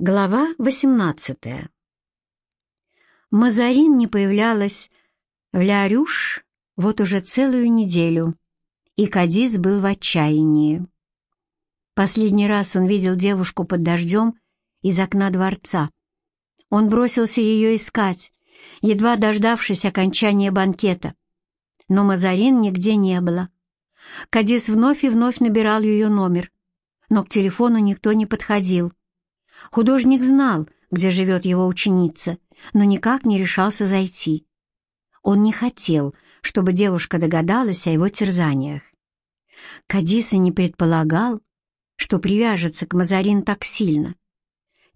Глава 18 Мазарин не появлялась в Ля-Рюш вот уже целую неделю, и Кадис был в отчаянии. Последний раз он видел девушку под дождем из окна дворца. Он бросился ее искать, едва дождавшись окончания банкета. Но Мазарин нигде не было. Кадис вновь и вновь набирал ее номер, но к телефону никто не подходил. Художник знал, где живет его ученица, но никак не решался зайти. Он не хотел, чтобы девушка догадалась о его терзаниях. Кадиса не предполагал, что привяжется к Мазарин так сильно.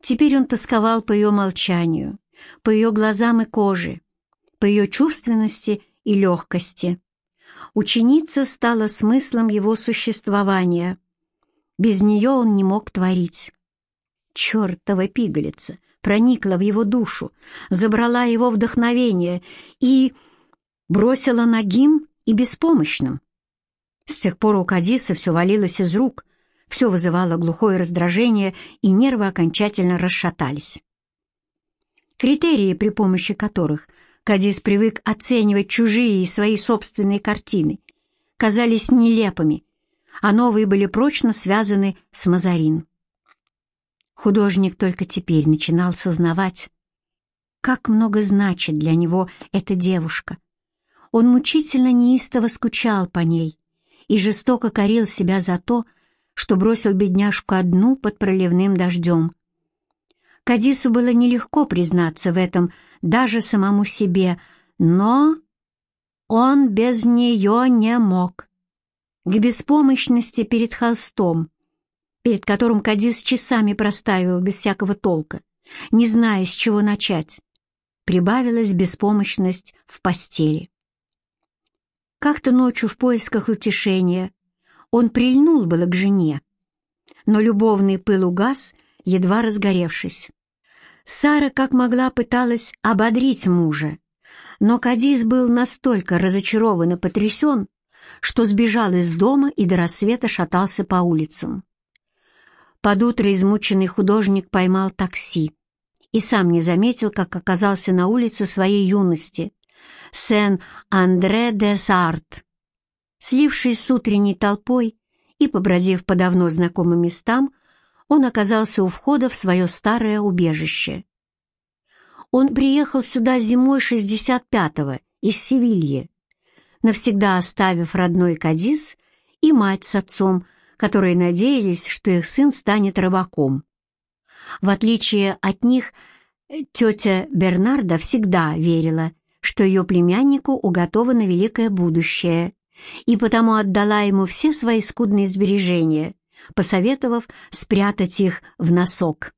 Теперь он тосковал по ее молчанию, по ее глазам и коже, по ее чувственности и легкости. Ученица стала смыслом его существования. Без нее он не мог творить. Чертова пигалица проникла в его душу, забрала его вдохновение и бросила нагим и беспомощным. С тех пор у Кадиса все валилось из рук, все вызывало глухое раздражение, и нервы окончательно расшатались. Критерии, при помощи которых Кадис привык оценивать чужие и свои собственные картины, казались нелепыми, а новые были прочно связаны с Мазарин. Художник только теперь начинал сознавать, как много значит для него эта девушка. Он мучительно неистово скучал по ней и жестоко корил себя за то, что бросил бедняжку одну под проливным дождем. Кадису было нелегко признаться в этом даже самому себе, но он без нее не мог. К беспомощности перед холстом, перед которым Кадис часами проставил без всякого толка, не зная, с чего начать, прибавилась беспомощность в постели. Как-то ночью в поисках утешения он прильнул было к жене, но любовный пыл угас, едва разгоревшись. Сара как могла пыталась ободрить мужа, но Кадис был настолько разочарован и потрясен, что сбежал из дома и до рассвета шатался по улицам. Под утро измученный художник поймал такси и сам не заметил, как оказался на улице своей юности, Сен-Андре-де-Сарт. Слившись с утренней толпой и побродив по давно знакомым местам, он оказался у входа в свое старое убежище. Он приехал сюда зимой 65-го из Севильи, навсегда оставив родной Кадис и мать с отцом, которые надеялись, что их сын станет рыбаком. В отличие от них, тетя Бернарда всегда верила, что ее племяннику уготовано великое будущее, и потому отдала ему все свои скудные сбережения, посоветовав спрятать их в носок.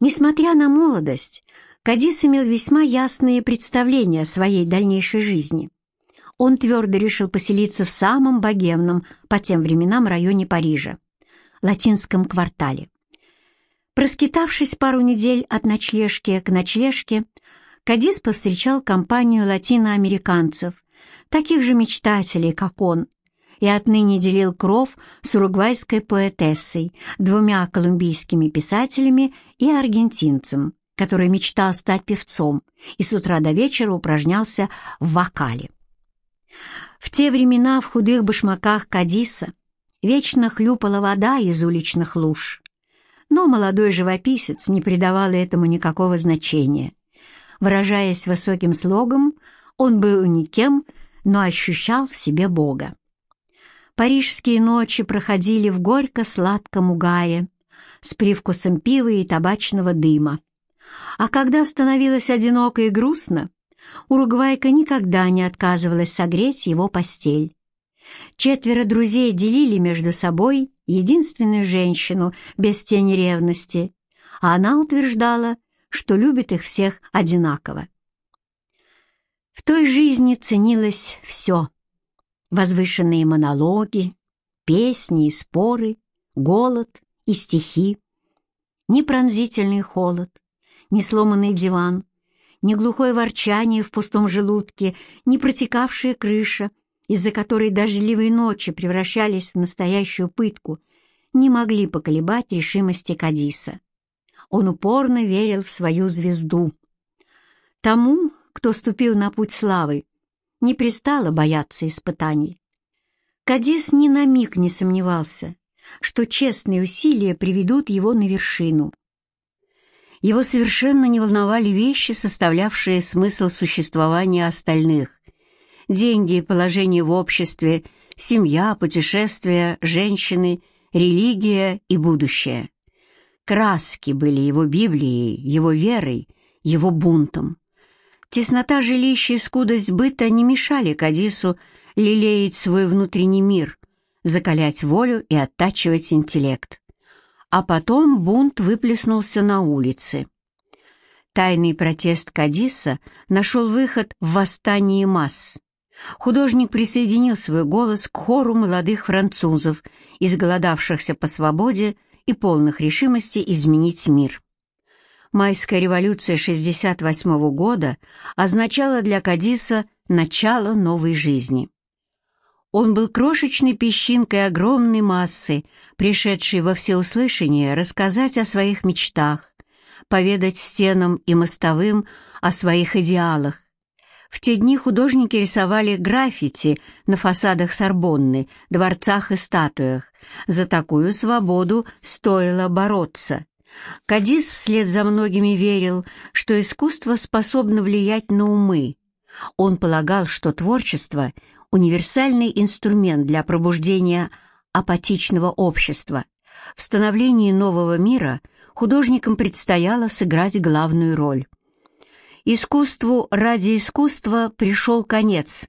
Несмотря на молодость, Кадис имел весьма ясные представления о своей дальнейшей жизни он твердо решил поселиться в самом богемном по тем временам районе Парижа, латинском квартале. Проскитавшись пару недель от ночлежки к ночлежке, Кадис повстречал компанию латиноамериканцев, таких же мечтателей, как он, и отныне делил кров с уругвайской поэтессой, двумя колумбийскими писателями и аргентинцем, который мечтал стать певцом и с утра до вечера упражнялся в вокале. В те времена в худых башмаках Кадиса вечно хлюпала вода из уличных луж. Но молодой живописец не придавал этому никакого значения. Выражаясь высоким слогом, он был никем, но ощущал в себе Бога. Парижские ночи проходили в горько-сладком угаре с привкусом пива и табачного дыма. А когда становилось одиноко и грустно, уругвайка никогда не отказывалась согреть его постель. Четверо друзей делили между собой единственную женщину без тени ревности, а она утверждала, что любит их всех одинаково. В той жизни ценилось все — возвышенные монологи, песни и споры, голод и стихи, ни пронзительный холод, ни сломанный диван, ни глухое ворчание в пустом желудке, ни протекавшая крыша, из-за которой дождливые ночи превращались в настоящую пытку, не могли поколебать решимости Кадиса. он упорно верил в свою звезду. Тому, кто ступил на путь славы, не пристало бояться испытаний. Кадис ни на миг не сомневался, что честные усилия приведут его на вершину. Его совершенно не волновали вещи, составлявшие смысл существования остальных. Деньги, положение в обществе, семья, путешествия, женщины, религия и будущее. Краски были его Библией, его верой, его бунтом. Теснота жилища и скудость быта не мешали Кадису лелеять свой внутренний мир, закалять волю и оттачивать интеллект. А потом бунт выплеснулся на улице. Тайный протест Кадиса нашел выход в восстании масс. Художник присоединил свой голос к хору молодых французов, изголодавшихся по свободе и полных решимости изменить мир. Майская революция 68 года означала для Кадиса начало новой жизни. Он был крошечной песчинкой огромной массы, пришедшей во всеуслышание рассказать о своих мечтах, поведать стенам и мостовым о своих идеалах. В те дни художники рисовали граффити на фасадах Сорбонны, дворцах и статуях. За такую свободу стоило бороться. Кадис вслед за многими верил, что искусство способно влиять на умы. Он полагал, что творчество универсальный инструмент для пробуждения апатичного общества. В становлении нового мира художникам предстояло сыграть главную роль. Искусству ради искусства пришел конец.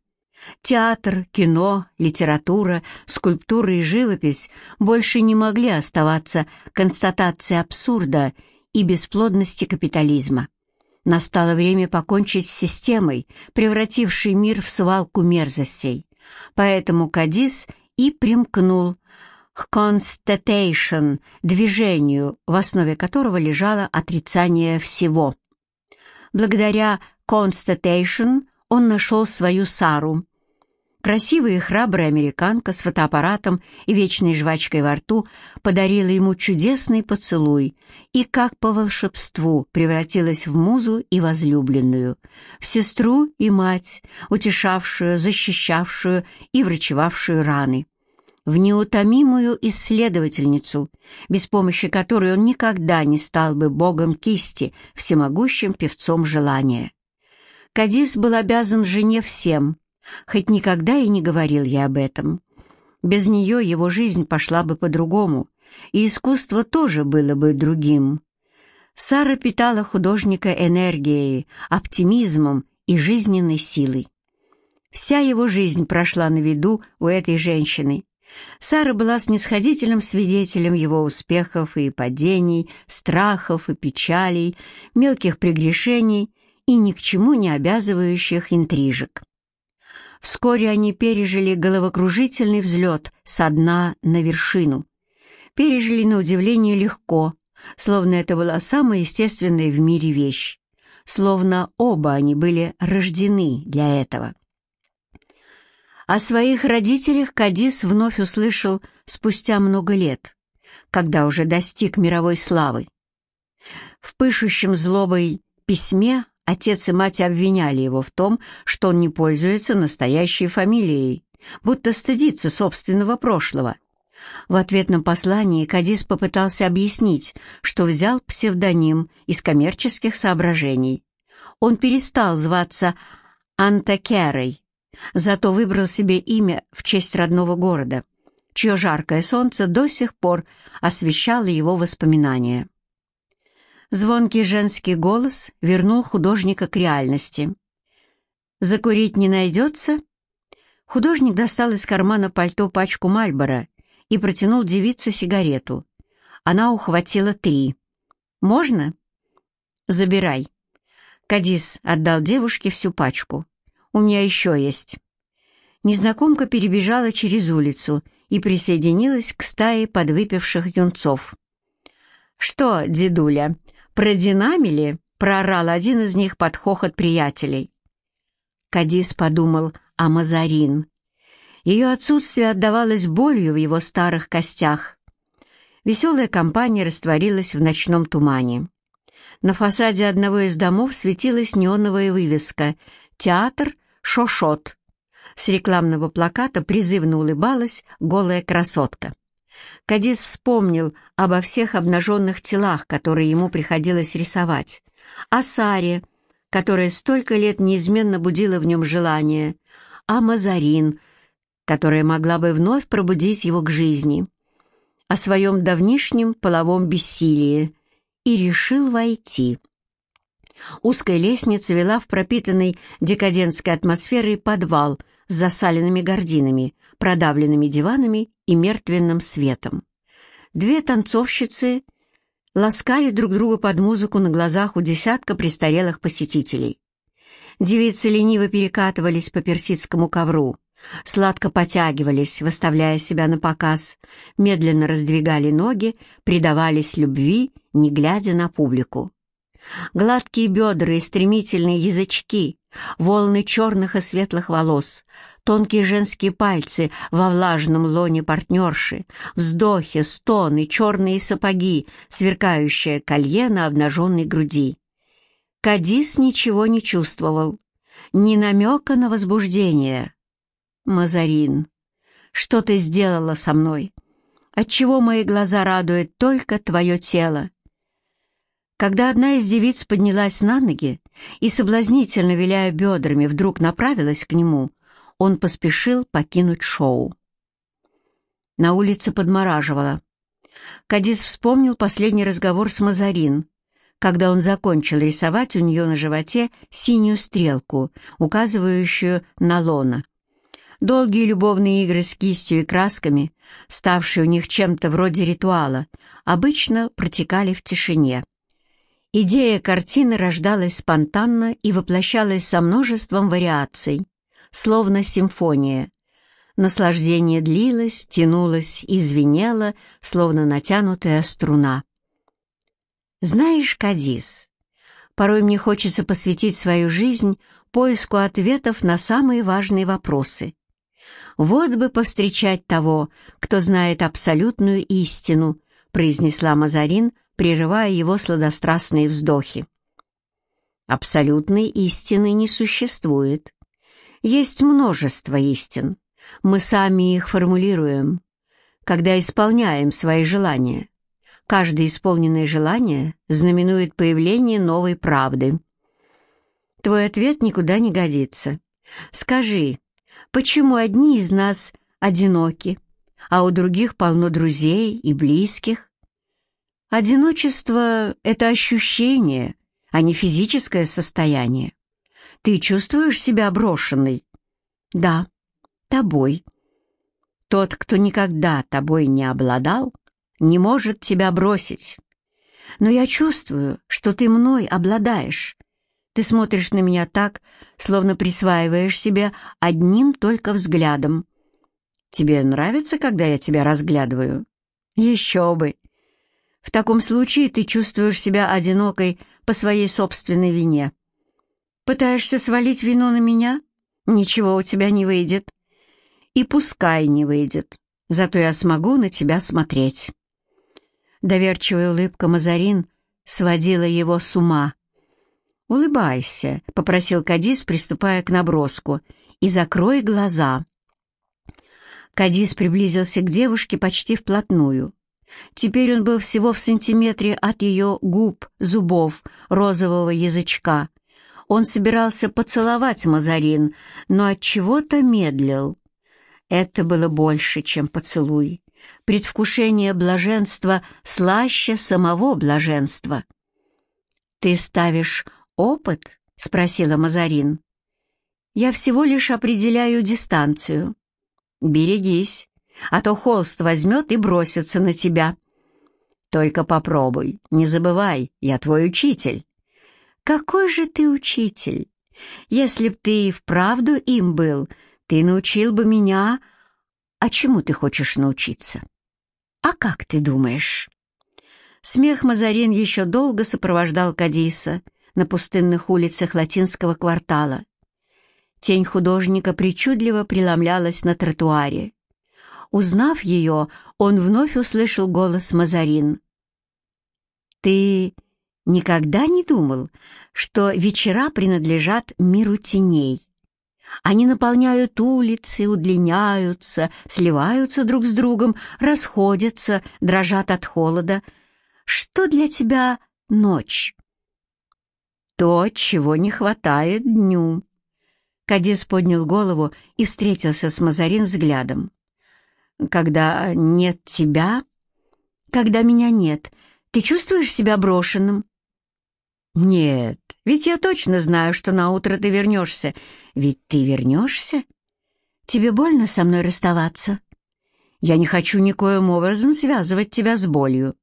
Театр, кино, литература, скульптура и живопись больше не могли оставаться констатацией абсурда и бесплодности капитализма. Настало время покончить с системой, превратившей мир в свалку мерзостей. Поэтому Кадис и примкнул к «constatation» движению, в основе которого лежало отрицание всего. Благодаря «constatation» он нашел свою Сару, Красивая и храбрая американка с фотоаппаратом и вечной жвачкой во рту подарила ему чудесный поцелуй и, как по волшебству, превратилась в музу и возлюбленную, в сестру и мать, утешавшую, защищавшую и врачевавшую раны, в неутомимую исследовательницу, без помощи которой он никогда не стал бы богом кисти, всемогущим певцом желания. Кадис был обязан жене всем — хоть никогда и не говорил я об этом. Без нее его жизнь пошла бы по-другому, и искусство тоже было бы другим. Сара питала художника энергией, оптимизмом и жизненной силой. Вся его жизнь прошла на виду у этой женщины. Сара была снисходительным свидетелем его успехов и падений, страхов и печалей, мелких прегрешений и ни к чему не обязывающих интрижек. Вскоре они пережили головокружительный взлет со дна на вершину. Пережили на удивление легко, словно это была самая естественная в мире вещь. Словно оба они были рождены для этого. О своих родителях Кадис вновь услышал спустя много лет, когда уже достиг мировой славы. В пышущем злобой письме Отец и мать обвиняли его в том, что он не пользуется настоящей фамилией, будто стыдится собственного прошлого. В ответном послании Кадис попытался объяснить, что взял псевдоним из коммерческих соображений. Он перестал зваться Антакерой, зато выбрал себе имя в честь родного города, чье жаркое солнце до сих пор освещало его воспоминания. Звонкий женский голос вернул художника к реальности. «Закурить не найдется?» Художник достал из кармана пальто пачку Мальбора и протянул девице сигарету. Она ухватила три. «Можно?» «Забирай». Кадис отдал девушке всю пачку. «У меня еще есть». Незнакомка перебежала через улицу и присоединилась к стае подвыпивших юнцов. «Что, дедуля, продинамили?» — проорал один из них под хохот приятелей. Кадис подумал о Мазарин. Ее отсутствие отдавалось болью в его старых костях. Веселая компания растворилась в ночном тумане. На фасаде одного из домов светилась неоновая вывеска «Театр Шошот». С рекламного плаката призывно улыбалась голая красотка. Кадис вспомнил обо всех обнаженных телах, которые ему приходилось рисовать, о Саре, которая столько лет неизменно будила в нем желание, о Мазарин, которая могла бы вновь пробудить его к жизни, о своем давнишнем половом бессилии, и решил войти. Узкая лестница вела в пропитанный декадентской атмосферой подвал с засаленными гардинами, продавленными диванами и мертвенным светом. Две танцовщицы ласкали друг друга под музыку на глазах у десятка престарелых посетителей. Девицы лениво перекатывались по персидскому ковру, сладко потягивались, выставляя себя на показ, медленно раздвигали ноги, предавались любви, не глядя на публику. Гладкие бедра и стремительные язычки, волны черных и светлых волос, тонкие женские пальцы во влажном лоне партнерши, вздохи, стоны, черные сапоги, сверкающее колье на обнаженной груди. Кадис ничего не чувствовал, ни намека на возбуждение. «Мазарин, что ты сделала со мной? Отчего мои глаза радуют только твое тело?» Когда одна из девиц поднялась на ноги и, соблазнительно виляя бедрами, вдруг направилась к нему, он поспешил покинуть шоу. На улице подмораживало. Кадис вспомнил последний разговор с Мазарин, когда он закончил рисовать у нее на животе синюю стрелку, указывающую на лона. Долгие любовные игры с кистью и красками, ставшие у них чем-то вроде ритуала, обычно протекали в тишине. Идея картины рождалась спонтанно и воплощалась со множеством вариаций, словно симфония. Наслаждение длилось, тянулось и звенело, словно натянутая струна. Знаешь, Кадис, порой мне хочется посвятить свою жизнь поиску ответов на самые важные вопросы. Вот бы повстречать того, кто знает абсолютную истину, произнесла Мазарин, — прерывая его сладострастные вздохи. Абсолютной истины не существует. Есть множество истин. Мы сами их формулируем, когда исполняем свои желания. Каждое исполненное желание знаменует появление новой правды. Твой ответ никуда не годится. Скажи, почему одни из нас одиноки, а у других полно друзей и близких? Одиночество — это ощущение, а не физическое состояние. Ты чувствуешь себя брошенной? Да, тобой. Тот, кто никогда тобой не обладал, не может тебя бросить. Но я чувствую, что ты мной обладаешь. Ты смотришь на меня так, словно присваиваешь себе одним только взглядом. Тебе нравится, когда я тебя разглядываю? Еще бы! В таком случае ты чувствуешь себя одинокой по своей собственной вине. Пытаешься свалить вину на меня? Ничего у тебя не выйдет. И пускай не выйдет, зато я смогу на тебя смотреть. Доверчивая улыбка Мазарин сводила его с ума. «Улыбайся», — попросил Кадис, приступая к наброску, — «и закрой глаза». Кадис приблизился к девушке почти вплотную. Теперь он был всего в сантиметре от ее губ, зубов, розового язычка. Он собирался поцеловать Мазарин, но от чего-то медлил. Это было больше, чем поцелуй. Предвкушение блаженства слаще самого блаженства. «Ты ставишь опыт?» — спросила Мазарин. «Я всего лишь определяю дистанцию». «Берегись, а то холст возьмет и бросится на тебя. Только попробуй, не забывай, я твой учитель. Какой же ты учитель? Если б ты вправду им был, ты научил бы меня... А чему ты хочешь научиться? А как ты думаешь? Смех Мазарин еще долго сопровождал Кадиса на пустынных улицах латинского квартала. Тень художника причудливо преломлялась на тротуаре. Узнав ее, он вновь услышал голос Мазарин. «Ты никогда не думал, что вечера принадлежат миру теней. Они наполняют улицы, удлиняются, сливаются друг с другом, расходятся, дрожат от холода. Что для тебя ночь? То, чего не хватает дню. Кадис поднял голову и встретился с Мазарин взглядом. «Когда нет тебя, когда меня нет, ты чувствуешь себя брошенным?» «Нет, ведь я точно знаю, что на утро ты вернешься. Ведь ты вернешься? Тебе больно со мной расставаться? Я не хочу никоим образом связывать тебя с болью.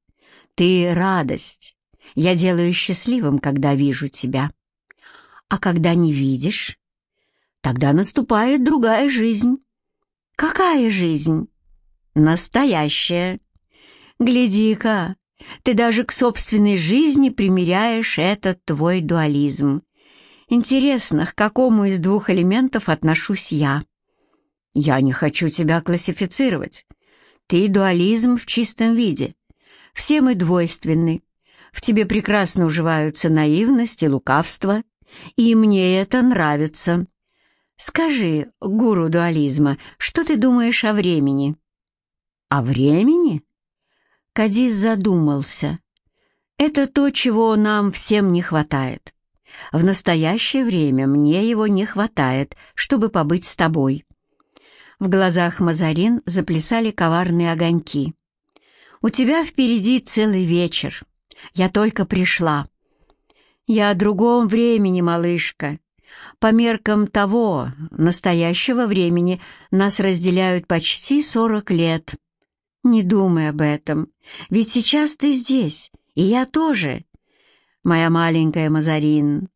Ты — радость. Я делаю счастливым, когда вижу тебя. А когда не видишь, тогда наступает другая жизнь. Какая жизнь? Настоящая. Гляди-ка, ты даже к собственной жизни примеряешь этот твой дуализм. Интересно, к какому из двух элементов отношусь я? Я не хочу тебя классифицировать. Ты дуализм в чистом виде. Все мы двойственны. В тебе прекрасно уживаются наивность и лукавство, и мне это нравится. Скажи, гуру дуализма, что ты думаешь о времени? О времени? Кадис задумался. Это то, чего нам всем не хватает. В настоящее время мне его не хватает, чтобы побыть с тобой. В глазах Мазарин заплясали коварные огоньки. У тебя впереди целый вечер. Я только пришла. Я о другом времени, малышка. По меркам того, настоящего времени, нас разделяют почти сорок лет. Не думай об этом, ведь сейчас ты здесь, и я тоже. Моя маленькая Мазарин,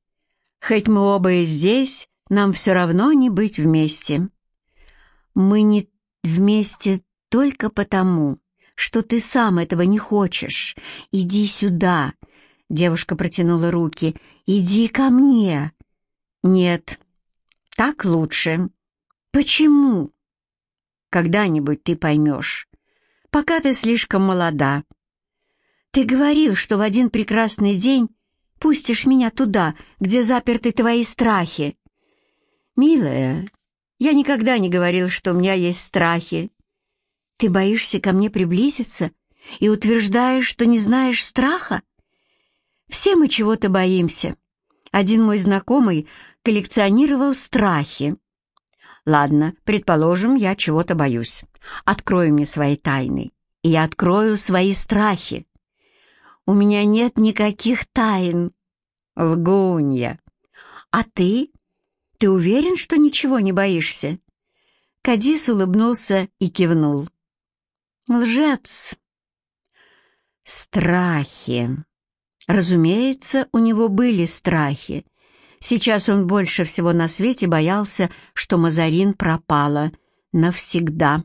хоть мы оба и здесь, нам все равно не быть вместе. Мы не вместе только потому, что ты сам этого не хочешь. Иди сюда. Девушка протянула руки. Иди ко мне. Нет, так лучше. Почему? Когда-нибудь ты поймешь пока ты слишком молода. Ты говорил, что в один прекрасный день пустишь меня туда, где заперты твои страхи. Милая, я никогда не говорил, что у меня есть страхи. Ты боишься ко мне приблизиться и утверждаешь, что не знаешь страха? Все мы чего-то боимся. Один мой знакомый коллекционировал страхи. Ладно, предположим, я чего-то боюсь. Открой мне свои тайны, и я открою свои страхи. У меня нет никаких тайн. Лгунья. А ты? Ты уверен, что ничего не боишься? Кадис улыбнулся и кивнул. Лжец. Страхи. Разумеется, у него были страхи, Сейчас он больше всего на свете боялся, что Мазарин пропала навсегда.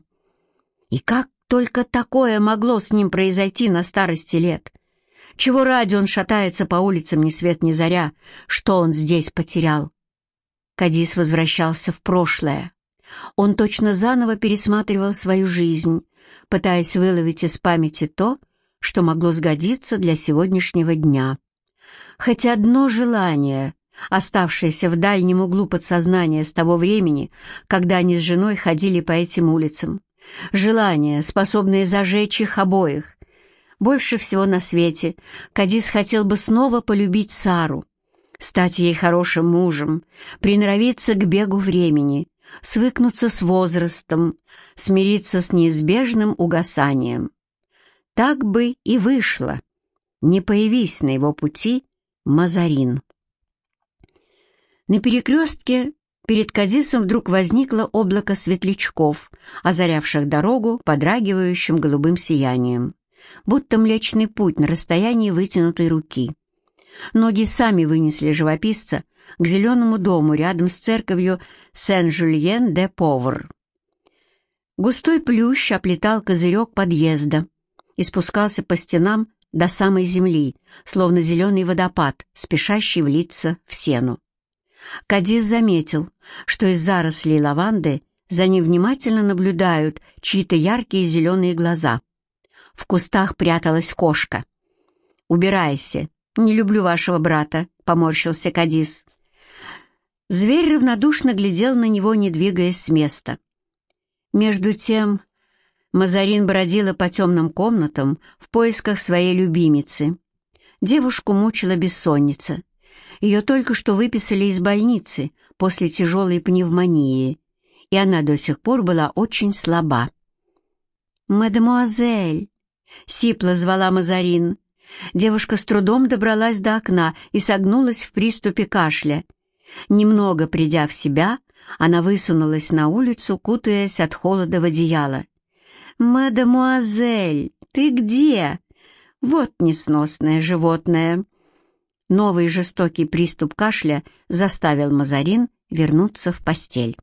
И как только такое могло с ним произойти на старости лет? Чего ради он шатается по улицам ни свет ни заря? Что он здесь потерял? Кадис возвращался в прошлое. Он точно заново пересматривал свою жизнь, пытаясь выловить из памяти то, что могло сгодиться для сегодняшнего дня. Хоть одно желание оставшееся в дальнем углу подсознания с того времени, когда они с женой ходили по этим улицам. Желание, способное зажечь их обоих. Больше всего на свете Кадис хотел бы снова полюбить Сару, стать ей хорошим мужем, приноровиться к бегу времени, свыкнуться с возрастом, смириться с неизбежным угасанием. Так бы и вышло, не появись на его пути Мазарин. На перекрестке перед Кадисом вдруг возникло облако светлячков, озарявших дорогу подрагивающим голубым сиянием, будто Млечный Путь на расстоянии вытянутой руки. Ноги сами вынесли живописца к зеленому дому рядом с церковью Сен-Жульен-де-Повр. Густой плющ оплетал козырек подъезда и спускался по стенам до самой земли, словно зеленый водопад, спешащий влиться в сену. Кадис заметил, что из зарослей лаванды за ним внимательно наблюдают чьи-то яркие зеленые глаза. В кустах пряталась кошка. «Убирайся, «Не люблю вашего брата», — поморщился Кадис. Зверь равнодушно глядел на него, не двигаясь с места. Между тем Мазарин бродила по темным комнатам в поисках своей любимицы. Девушку мучила бессонница. Ее только что выписали из больницы после тяжелой пневмонии, и она до сих пор была очень слаба. «Мадемуазель!» — сипло звала Мазарин. Девушка с трудом добралась до окна и согнулась в приступе кашля. Немного придя в себя, она высунулась на улицу, кутаясь от холода в одеяло. «Мадемуазель, ты где? Вот несносное животное!» Новый жестокий приступ кашля заставил Мазарин вернуться в постель.